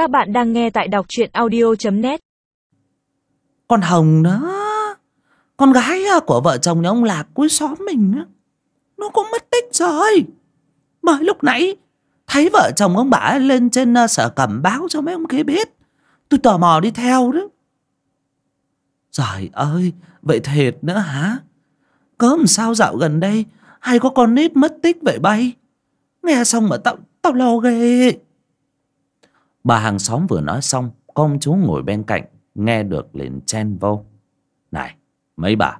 Các bạn đang nghe tại đọc truyện audio.net Con Hồng đó Con gái à, của vợ chồng nhà ông Lạc cuối xóm mình á, Nó cũng mất tích rồi. Mới lúc nãy Thấy vợ chồng ông bà lên trên à, sở cẩm báo cho mấy ông kia biết. Tôi tò mò đi theo đó. Trời ơi Vậy thiệt nữa hả? Cớ làm sao dạo gần đây Hay có con nít mất tích vậy bay? Nghe xong mà tao tao lo ghê. Bà hàng xóm vừa nói xong công chú ngồi bên cạnh Nghe được liền chen vô. Này mấy bà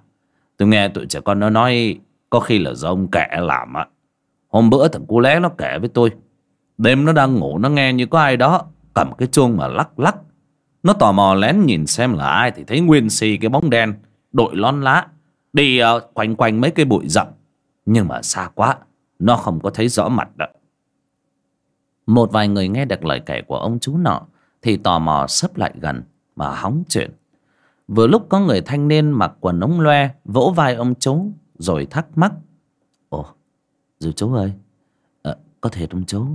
Tôi nghe tụi trẻ con nó nói Có khi là do ông kẻ làm á. Hôm bữa thằng cu lé nó kể với tôi Đêm nó đang ngủ nó nghe như có ai đó Cầm cái chuông mà lắc lắc. Nó tò mò lén nhìn xem là ai Thì thấy nguyên xì cái bóng đen Đội lon lá Đi uh, quanh quanh mấy cái bụi rậm. Nhưng mà xa quá Nó không có thấy rõ mặt đó. Một vài người nghe được lời kể của ông chú nọ Thì tò mò sấp lại gần Mà hóng chuyện. Vừa lúc có người thanh niên mặc quần ống loe Vỗ vai ông chú Rồi thắc mắc. Ồ dù chú ơi à, Có thể ông chú?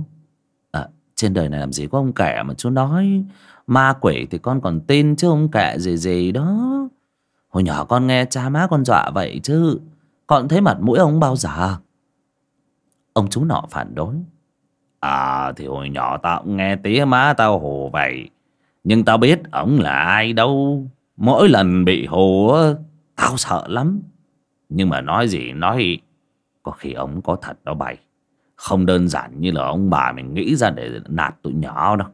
À, Trên đời này làm gì có ông kẻ mà chú nói Ma quỷ thì con còn tin chứ ông kẻ gì gì đó. Hồi nhỏ con nghe cha má con dọa vậy chứ. Con thấy mặt mũi ông bao giờ? Ông chú nọ phản đối. À thì hồi nhỏ tao cũng nghe tía má tao hồ vậy. Nhưng tao biết ổng là ai đâu. Mỗi lần bị hồ Tao sợ lắm. Nhưng mà nói gì nói, Có khi ổng có thật đó bày. Không đơn giản như là ông bà mình nghĩ ra để nạt tụi nhỏ đâu.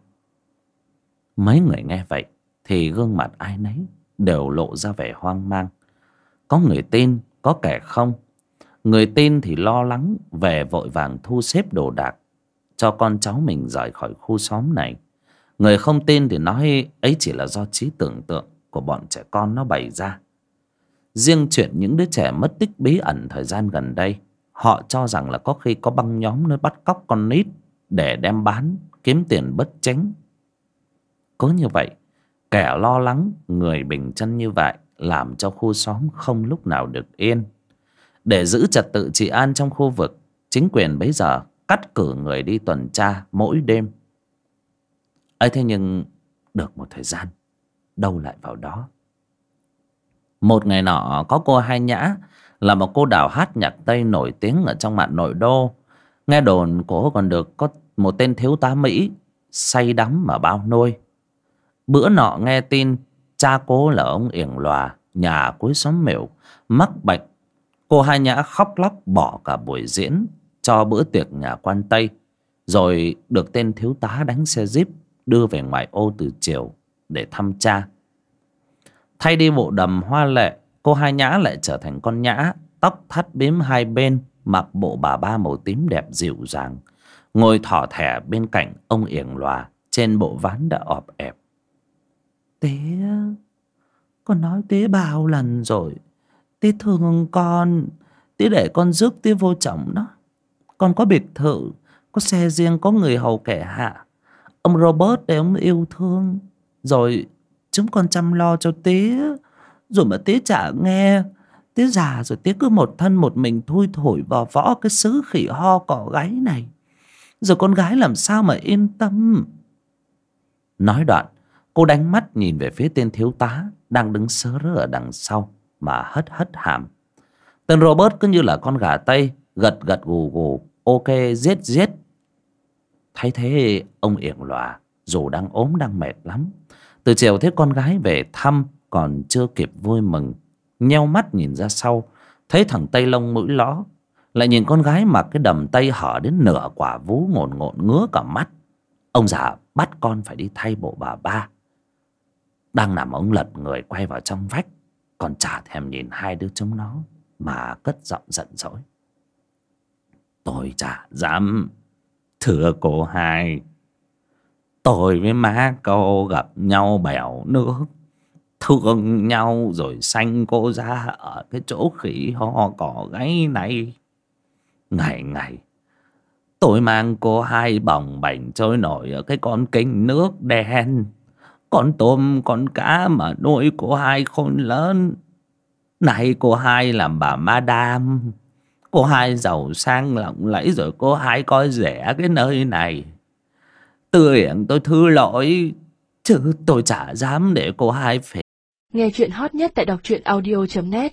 Mấy người nghe vậy Thì gương mặt ai nấy Đều lộ ra vẻ hoang mang. Có người tin, Có kẻ không. Người tin thì lo lắng, Về vội vàng thu xếp đồ đạc. Cho con cháu mình rời khỏi khu xóm này. Người không tin thì nói Ấy chỉ là do trí tưởng tượng Của bọn trẻ con nó bày ra. Riêng chuyện những đứa trẻ mất tích bí ẩn thời gian gần đây, Họ cho rằng là có khi có băng nhóm nó bắt cóc con nít Để đem bán, Kiếm tiền bất chánh. Có như vậy, Kẻ lo lắng, Người bình chân như vậy Làm cho khu xóm không lúc nào được yên. Để giữ trật tự trị an trong khu vực, Chính quyền bấy giờ Cắt cử người đi tuần tra mỗi đêm. Ấy, thế nhưng Được một thời gian, Đâu lại vào đó. Một ngày nọ, có cô Hai Nhã Là một cô đào hát nhạc Tây nổi tiếng Ở trong mạn nội đô. Nghe đồn cô còn được có một tên thiếu tá Mỹ Say đắm mà bao nuôi. Bữa nọ nghe tin Cha cố là ông Yển Lòa Nhà cuối xóm miểu, Mắc bệnh. Cô Hai Nhã khóc lóc bỏ cả buổi diễn cho bữa tiệc nhà quan Tây Rồi được tên thiếu tá đánh xe jeep Đưa về ngoại ô từ chiều Để thăm cha. Thay đi bộ đầm hoa lệ Cô Hai Nhã lại trở thành con nhã Tóc thắt bím hai bên Mặc bộ bà ba màu tím đẹp dịu dàng Ngồi thỏ thẻ bên cạnh ông Yển Lòa Trên bộ ván đã ọp ẹp. Tế, Con nói tế bao lần rồi tế thương con tế để con giúp tế vô trọng đó. Con có biệt thự, Có xe riêng, có người hầu kẻ hạ. Ông Robert để ông yêu thương. Rồi chúng con chăm lo cho tía. Rồi mà tía chả nghe, Tía già rồi tía cứ một thân một mình thui thổi vò võ Cái xứ khỉ ho cỏ gáy này. Rồi con gái làm sao mà yên tâm? Nói đoạn, Cô đánh mắt nhìn về phía tên thiếu tá Đang đứng sớ rớ ở đằng sau Mà hất hất hàm. Tên Robert cứ như là con gà Tây Gật gật gù gù. Ok, giết giết. Thấy thế, ông yển lòa, Dù đang ốm, đang mệt lắm. Từ chiều thấy con gái về thăm, Còn chưa kịp vui mừng. Nheo mắt nhìn ra sau, Thấy thằng Tây lông mũi ló. Lại nhìn con gái mặc cái đầm tây hở đến nửa quả vú ngồn ngộn ngứa cả mắt. Ông già bắt con phải đi thay bộ bà ba. Đang nằm ông lật người quay vào trong vách, Còn chả thèm nhìn hai đứa chúng nó, Mà cất giọng giận dỗi. Tôi chả dám. Thưa cô hai, Tôi với má cô gặp nhau bèo nước, Thương nhau rồi sanh cô ra Ở cái chỗ khỉ ho cỏ gáy này. Ngày ngày, Tôi mang cô hai bồng bềnh trôi nổi Ở cái con kênh nước đen. Con tôm, con cá mà nuôi cô hai khôn lớn. Này cô hai làm bà madam. Cô hai giàu sang lộng lẫy rồi cô hai coi rẻ cái nơi này. Tư Hiển tôi thứ lỗi, Chứ tôi chả dám để cô hai phải Nghe chuyện hot nhất tại đọc truyện audio.net